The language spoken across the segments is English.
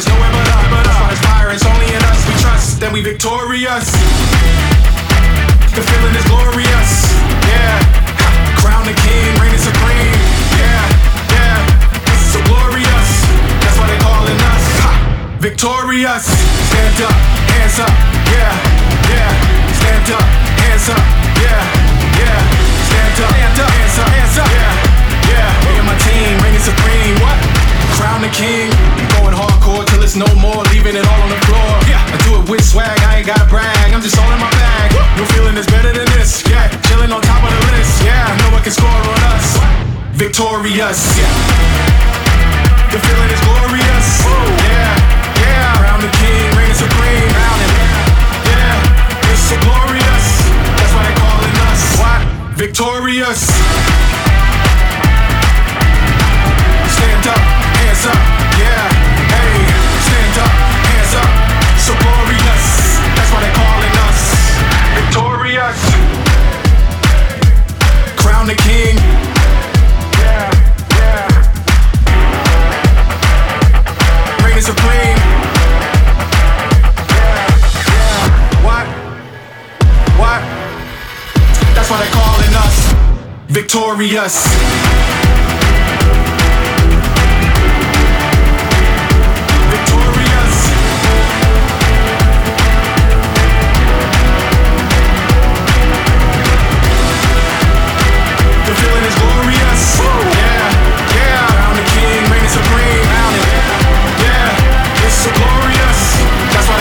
There's nowhere but up, but up. As fire, it's only in us. We trust, then we victorious. The feeling is glorious. Yeah. Ha. Crown the king, reigning supreme. Yeah, yeah. It's so glorious. That's why they calling us. Ha. Victorious. Stand up, hands up. Yeah, yeah. Stand up, hands up. Victorious. Yeah.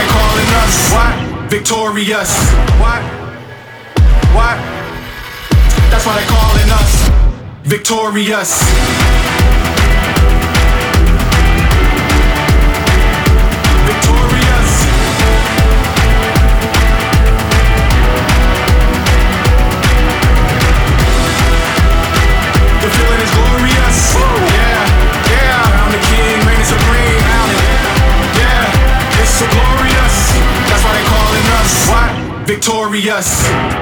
Calling us. What? Victorious. What? That's why they're calling us victorious. Victorious. The feeling is glorious. Yeah, yeah. Crown the king, reigning supreme. Yeah, it's so glorious. That's why they calling us what? Victorious.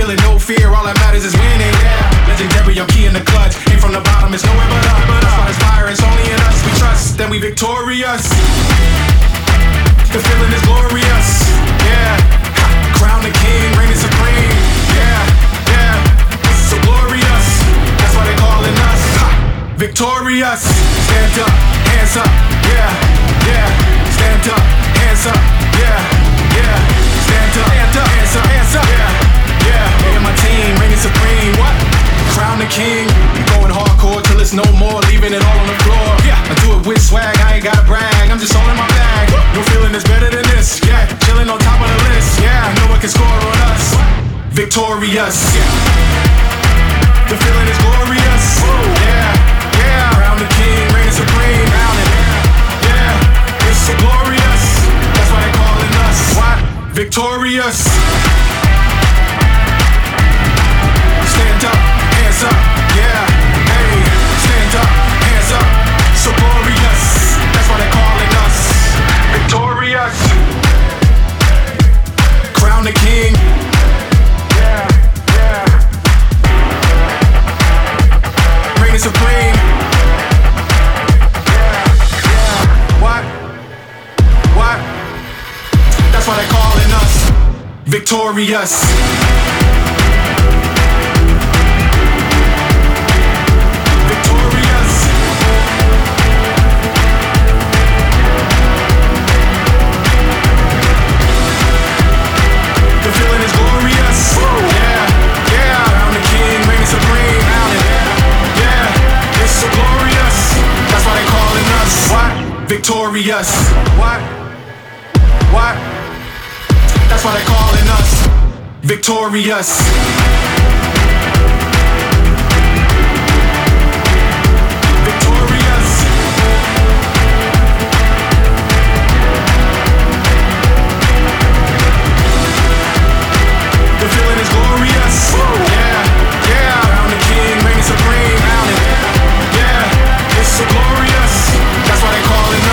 Feeling no fear. All that matters is winning. Yeah, legendary, I'm key in the clutch. Ain't from the bottom, it's nowhere but up. But up. It's fire, it's only in us. We trust, then we victorious. The feeling is glorious. Yeah, crown the king, reigning supreme. Yeah, yeah, it's so glorious. That's why they calling us ha, victorious. Stand up, hands up. Yeah, yeah. Stand up, hands up. Yeah, yeah. Victorious. The feeling is glorious. Yeah, yeah. Crown the king, reigning supreme. Crown it. Yeah, it's so glorious. That's why they calling us what? Victorious. Victorious. Victorious The Fillin' is glorious. Yeah, yeah, I'm the king, reign supreme, yeah, yeah, it's so glorious, that's why they callin' us What? Victorious, what? victorious. Victorious. The feeling is glorious. Yeah, yeah, I'm the king, reigning supreme. Yeah, it's so glorious. That's why they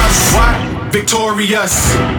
us what? Victorious.